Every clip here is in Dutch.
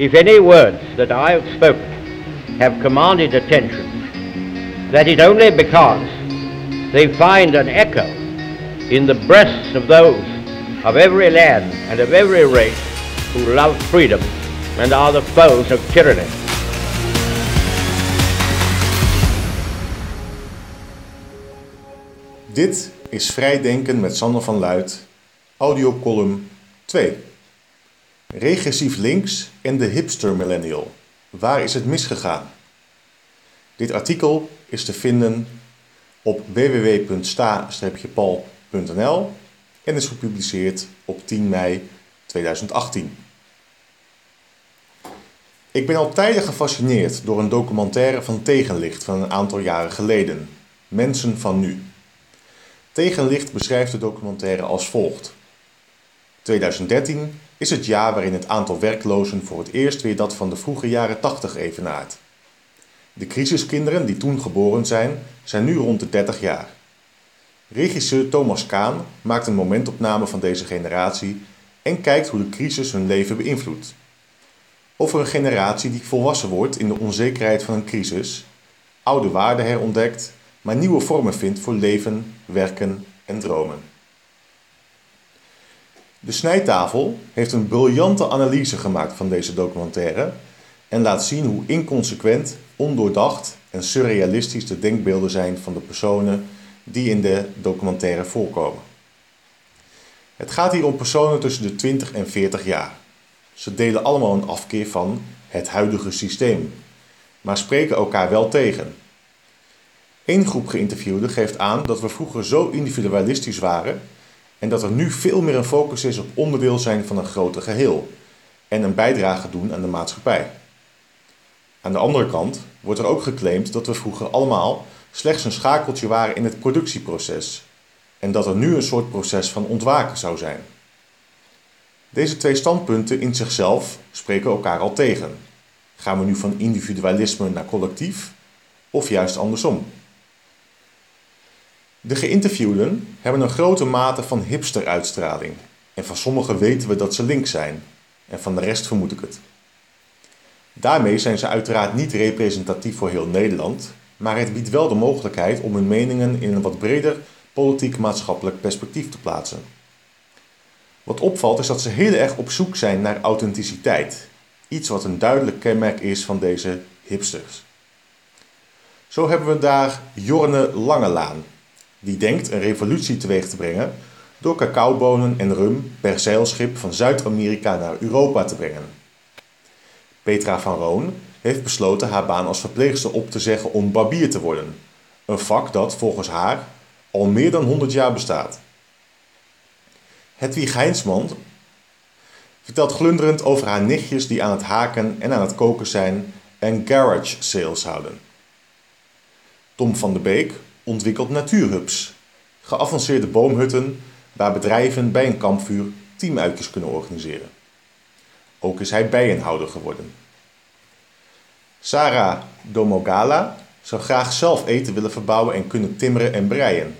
If any words that I have spoken have commanded attention, that is only because they find an echo in the breasts of those of every land and of every race who love freedom and are the foes of tyranny. Dit is Vrijdenken met Sander van Luid, audiocolumn 2. Regressief links en de hipster millennial. Waar is het misgegaan? Dit artikel is te vinden op www.sta-pal.nl en is gepubliceerd op 10 mei 2018. Ik ben al tijden gefascineerd door een documentaire van Tegenlicht van een aantal jaren geleden, Mensen van Nu. Tegenlicht beschrijft de documentaire als volgt. 2013 is het jaar waarin het aantal werklozen voor het eerst weer dat van de vroege jaren 80 evenaart. De crisiskinderen die toen geboren zijn, zijn nu rond de 30 jaar. Regisseur Thomas Kaan maakt een momentopname van deze generatie en kijkt hoe de crisis hun leven beïnvloedt. Over een generatie die volwassen wordt in de onzekerheid van een crisis, oude waarden herontdekt, maar nieuwe vormen vindt voor leven, werken en dromen. De Snijtafel heeft een briljante analyse gemaakt van deze documentaire en laat zien hoe inconsequent, ondoordacht en surrealistisch de denkbeelden zijn van de personen die in de documentaire voorkomen. Het gaat hier om personen tussen de 20 en 40 jaar. Ze delen allemaal een afkeer van het huidige systeem, maar spreken elkaar wel tegen. Eén groep geïnterviewden geeft aan dat we vroeger zo individualistisch waren en dat er nu veel meer een focus is op onderdeel zijn van een groter geheel en een bijdrage doen aan de maatschappij. Aan de andere kant wordt er ook geclaimd dat we vroeger allemaal slechts een schakeltje waren in het productieproces en dat er nu een soort proces van ontwaken zou zijn. Deze twee standpunten in zichzelf spreken elkaar al tegen. Gaan we nu van individualisme naar collectief of juist andersom? De geïnterviewden hebben een grote mate van hipster-uitstraling en van sommigen weten we dat ze links zijn en van de rest vermoed ik het. Daarmee zijn ze uiteraard niet representatief voor heel Nederland, maar het biedt wel de mogelijkheid om hun meningen in een wat breder politiek-maatschappelijk perspectief te plaatsen. Wat opvalt is dat ze heel erg op zoek zijn naar authenticiteit, iets wat een duidelijk kenmerk is van deze hipsters. Zo hebben we daar Jorne Langelaan, die denkt een revolutie teweeg te brengen door cacaobonen en rum per zeilschip van Zuid-Amerika naar Europa te brengen. Petra van Roon heeft besloten haar baan als verpleegster op te zeggen om barbier te worden, een vak dat volgens haar al meer dan 100 jaar bestaat. Hedwig Heinsman vertelt glunderend over haar nichtjes die aan het haken en aan het koken zijn en garage sales houden. Tom van der Beek ontwikkelt natuurhubs, geavanceerde boomhutten waar bedrijven bij een kampvuur teamuitjes kunnen organiseren. Ook is hij bijenhouder geworden. Sarah Domogala zou graag zelf eten willen verbouwen en kunnen timmeren en breien.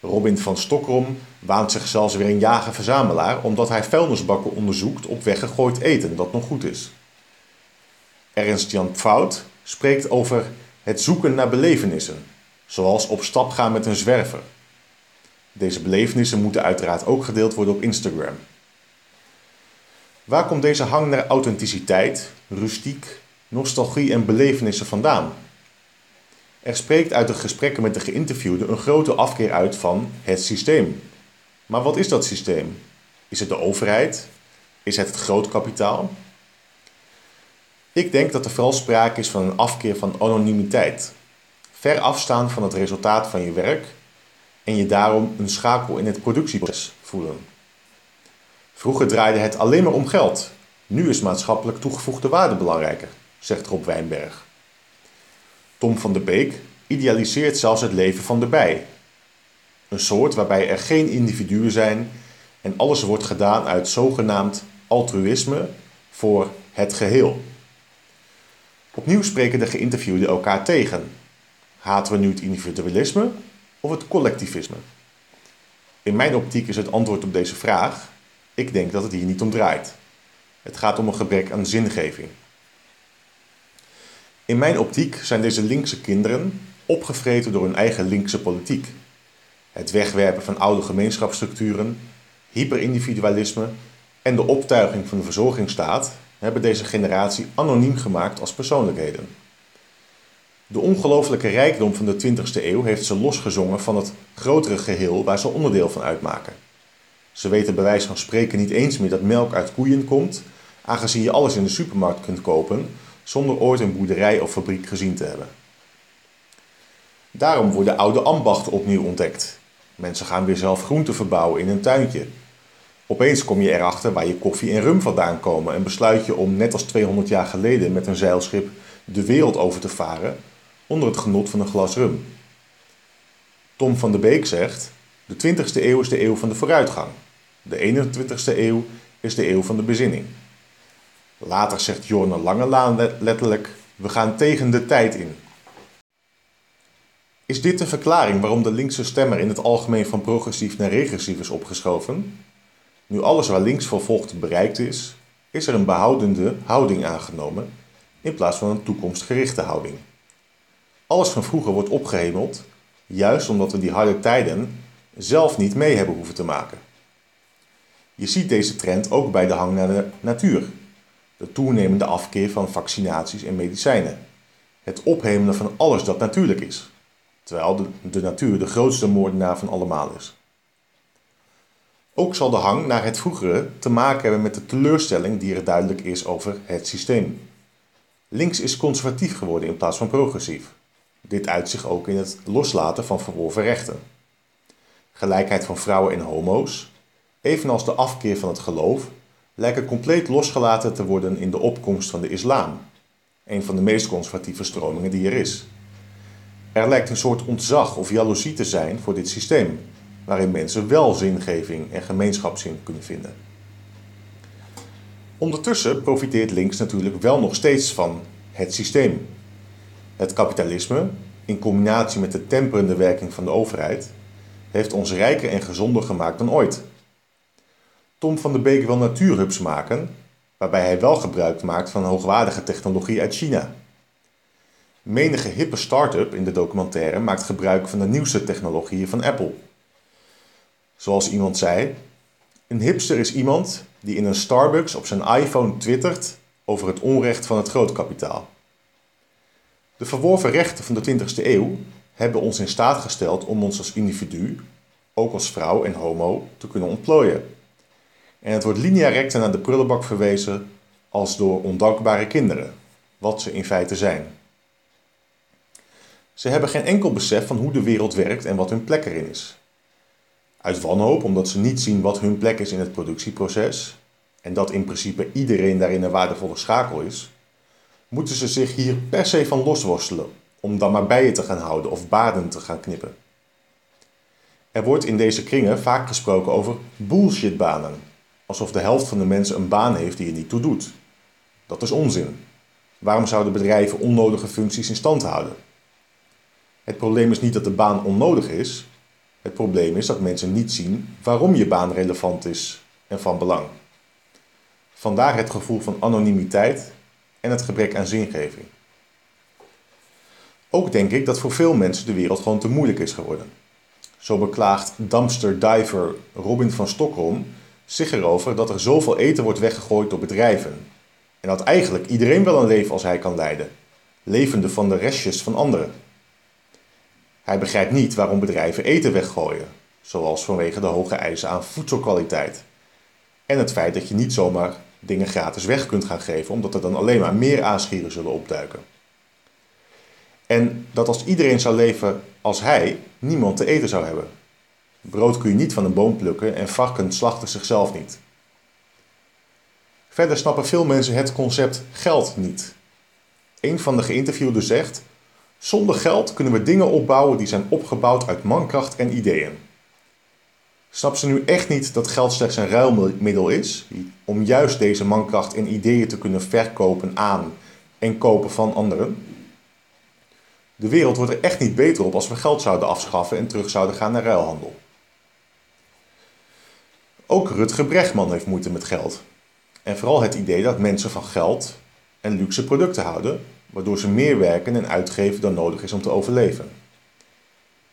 Robin van Stokrom waant zich zelfs weer een jager-verzamelaar omdat hij vuilnisbakken onderzoekt op weggegooid eten dat nog goed is. Ernst Jan Pfout spreekt over het zoeken naar belevenissen, zoals op stap gaan met een zwerver. Deze belevenissen moeten uiteraard ook gedeeld worden op Instagram. Waar komt deze hang naar authenticiteit, rustiek, nostalgie en belevenissen vandaan? Er spreekt uit de gesprekken met de geïnterviewden een grote afkeer uit van het systeem. Maar wat is dat systeem? Is het de overheid? Is het het grootkapitaal? Ik denk dat er vooral sprake is van een afkeer van anonimiteit. Ver afstaan van het resultaat van je werk en je daarom een schakel in het productieproces voelen. Vroeger draaide het alleen maar om geld. Nu is maatschappelijk toegevoegde waarde belangrijker, zegt Rob Wijnberg. Tom van der Beek idealiseert zelfs het leven van de bij. Een soort waarbij er geen individuen zijn en alles wordt gedaan uit zogenaamd altruïsme voor het geheel. Opnieuw spreken de geïnterviewden elkaar tegen. Haten we nu het individualisme of het collectivisme? In mijn optiek is het antwoord op deze vraag: ik denk dat het hier niet om draait. Het gaat om een gebrek aan zingeving. In mijn optiek zijn deze linkse kinderen opgevreten door hun eigen linkse politiek. Het wegwerpen van oude gemeenschapsstructuren, hyperindividualisme en de optuiging van de verzorgingsstaat hebben deze generatie anoniem gemaakt als persoonlijkheden. De ongelooflijke rijkdom van de 20e eeuw heeft ze losgezongen van het grotere geheel waar ze onderdeel van uitmaken. Ze weten bij wijze van spreken niet eens meer dat melk uit koeien komt, aangezien je alles in de supermarkt kunt kopen zonder ooit een boerderij of fabriek gezien te hebben. Daarom worden oude ambachten opnieuw ontdekt. Mensen gaan weer zelf groenten verbouwen in een tuintje. Opeens kom je erachter waar je koffie en rum vandaan komen en besluit je om net als 200 jaar geleden met een zeilschip de wereld over te varen onder het genot van een glas rum. Tom van de Beek zegt: De 20e eeuw is de eeuw van de vooruitgang. De 21e eeuw is de eeuw van de bezinning. Later zegt Jorne Langelaan letterlijk: We gaan tegen de tijd in. Is dit een verklaring waarom de linkse stemmer in het algemeen van progressief naar regressief is opgeschoven? Nu alles waar links vervolgd bereikt is, is er een behoudende houding aangenomen in plaats van een toekomstgerichte houding. Alles van vroeger wordt opgehemeld, juist omdat we die harde tijden zelf niet mee hebben hoeven te maken. Je ziet deze trend ook bij de hang naar de natuur, de toenemende afkeer van vaccinaties en medicijnen, het ophemelen van alles dat natuurlijk is, terwijl de, de natuur de grootste moordenaar van allemaal is. Ook zal de hang naar het vroegere te maken hebben met de teleurstelling die er duidelijk is over het systeem. Links is conservatief geworden in plaats van progressief. Dit uit zich ook in het loslaten van verworven rechten. Gelijkheid van vrouwen en homo's, evenals de afkeer van het geloof, lijken compleet losgelaten te worden in de opkomst van de islam, een van de meest conservatieve stromingen die er is. Er lijkt een soort ontzag of jaloezie te zijn voor dit systeem, waarin mensen wel zingeving en gemeenschapszin kunnen vinden. Ondertussen profiteert links natuurlijk wel nog steeds van het systeem. Het kapitalisme, in combinatie met de temperende werking van de overheid, heeft ons rijker en gezonder gemaakt dan ooit. Tom van der Beek wil natuurhubs maken, waarbij hij wel gebruik maakt van hoogwaardige technologie uit China. Menige hippe start-up in de documentaire maakt gebruik van de nieuwste technologieën van Apple. Zoals iemand zei, een hipster is iemand die in een Starbucks op zijn iPhone twittert over het onrecht van het grootkapitaal. De verworven rechten van de 20e eeuw hebben ons in staat gesteld om ons als individu, ook als vrouw en homo, te kunnen ontplooien. En het wordt linea recta naar de prullenbak verwezen als door ondankbare kinderen, wat ze in feite zijn. Ze hebben geen enkel besef van hoe de wereld werkt en wat hun plek erin is. Uit wanhoop, omdat ze niet zien wat hun plek is in het productieproces, en dat in principe iedereen daarin een waardevolle schakel is, moeten ze zich hier per se van losworstelen om dan maar bijen te gaan houden of baden te gaan knippen. Er wordt in deze kringen vaak gesproken over bullshitbanen, alsof de helft van de mensen een baan heeft die je niet toe doet. Dat is onzin. Waarom zouden bedrijven onnodige functies in stand houden? Het probleem is niet dat de baan onnodig is. Het probleem is dat mensen niet zien waarom je baan relevant is en van belang. Vandaar het gevoel van anonimiteit en het gebrek aan zingeving. Ook denk ik dat voor veel mensen de wereld gewoon te moeilijk is geworden. Zo beklaagt dumpster diver Robin van Stockholm zich erover dat er zoveel eten wordt weggegooid door bedrijven. En dat eigenlijk iedereen wel een leven als hij kan leiden, levende van de restjes van anderen. Hij begrijpt niet waarom bedrijven eten weggooien, zoals vanwege de hoge eisen aan voedselkwaliteit. En het feit dat je niet zomaar dingen gratis weg kunt gaan geven, omdat er dan alleen maar meer aasgieren zullen opduiken. En dat als iedereen zou leven als hij, niemand te eten zou hebben. Brood kun je niet van een boom plukken en varkens slachten zichzelf niet. Verder snappen veel mensen het concept geld niet. Een van de geïnterviewden zegt: Zonder geld kunnen we dingen opbouwen die zijn opgebouwd uit mankracht en ideeën. Snap ze nu echt niet dat geld slechts een ruilmiddel is om juist deze mankracht en ideeën te kunnen verkopen aan en kopen van anderen? De wereld wordt er echt niet beter op als we geld zouden afschaffen en terug zouden gaan naar ruilhandel. Ook Rutger Brechtman heeft moeite met geld. En vooral het idee dat mensen van geld en luxe producten houden, waardoor ze meer werken en uitgeven dan nodig is om te overleven.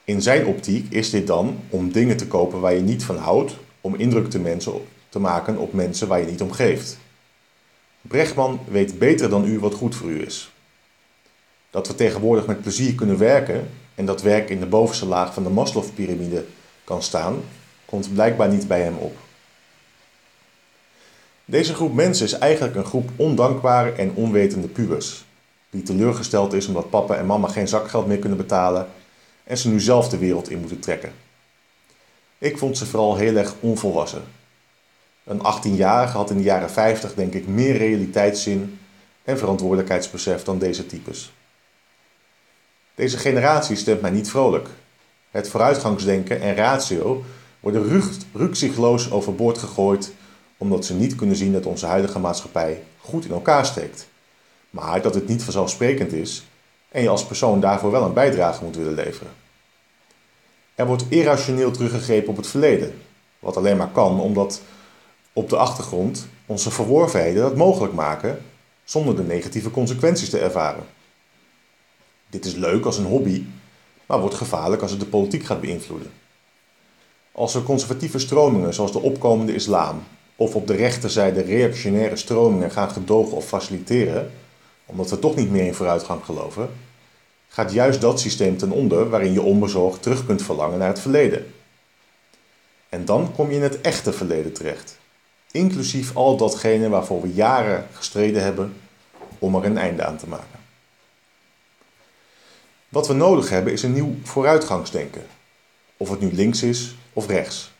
In zijn optiek is dit dan om dingen te kopen waar je niet van houdt, om indruk te, mensen, te maken op mensen waar je niet om geeft. Brechtman weet beter dan u wat goed voor u is. Dat we tegenwoordig met plezier kunnen werken en dat werk in de bovenste laag van de Maslow-pyramide kan staan, komt blijkbaar niet bij hem op. Deze groep mensen is eigenlijk een groep ondankbare en onwetende pubers, die teleurgesteld is omdat papa en mama geen zakgeld meer kunnen betalen en ze nu zelf de wereld in moeten trekken. Ik vond ze vooral heel erg onvolwassen. Een 18-jarige had in de jaren 50 denk ik meer realiteitszin en verantwoordelijkheidsbesef dan deze types. Deze generatie stemt mij niet vrolijk. Het vooruitgangsdenken en ratio worden rukzichtloos overboord gegooid omdat ze niet kunnen zien dat onze huidige maatschappij goed in elkaar steekt. Maar dat het niet vanzelfsprekend is en je als persoon daarvoor wel een bijdrage moet willen leveren. Er wordt irrationeel teruggegrepen op het verleden, wat alleen maar kan omdat op de achtergrond onze verworvenheden dat mogelijk maken zonder de negatieve consequenties te ervaren. Dit is leuk als een hobby, maar wordt gevaarlijk als het de politiek gaat beïnvloeden. Als er conservatieve stromingen zoals de opkomende islam of op de rechterzijde reactionaire stromingen gaan gedogen of faciliteren, omdat we toch niet meer in vooruitgang geloven, gaat juist dat systeem ten onder waarin je onbezorgd terug kunt verlangen naar het verleden. En dan kom je in het echte verleden terecht, inclusief al datgene waarvoor we jaren gestreden hebben om er een einde aan te maken. Wat we nodig hebben is een nieuw vooruitgangsdenken, of het nu links is of rechts.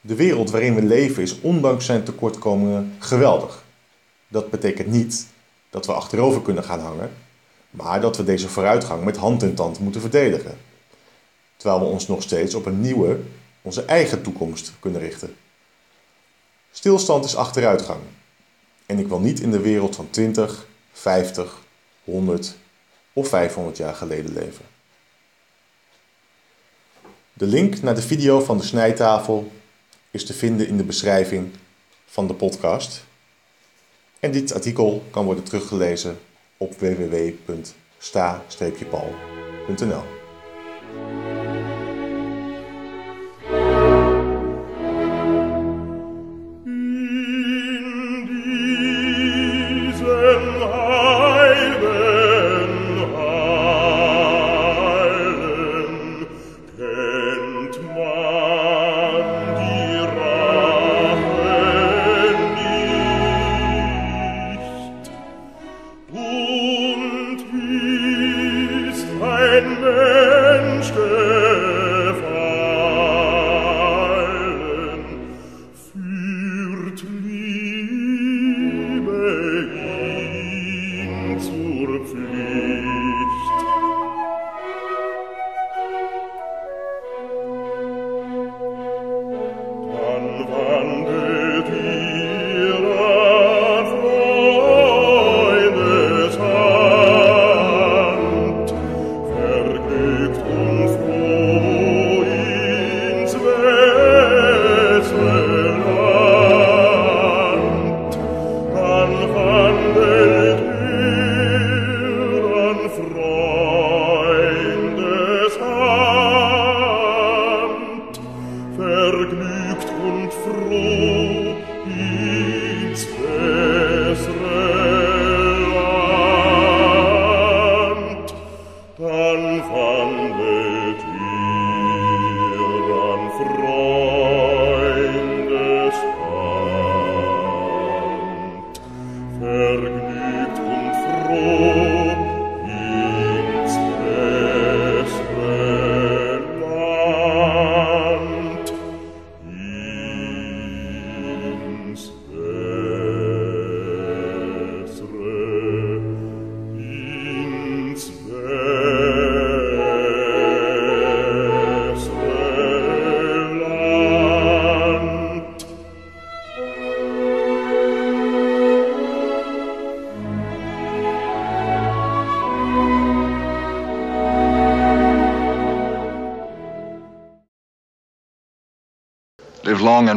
De wereld waarin we leven is ondanks zijn tekortkomingen geweldig. Dat betekent niet dat we achterover kunnen gaan hangen, maar dat we deze vooruitgang met hand en tand moeten verdedigen. Terwijl we ons nog steeds op een nieuwe, onze eigen toekomst kunnen richten. Stilstand is achteruitgang. En ik wil niet in de wereld van 20, 50, 100 of 500 jaar geleden leven. De link naar de video van de snijtafel is te vinden in de beschrijving van de podcast. En dit artikel kan worden teruggelezen op www.sta-paul.nl.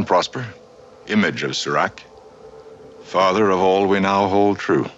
Prosper. Image of Sirac. Father of all we now hold true.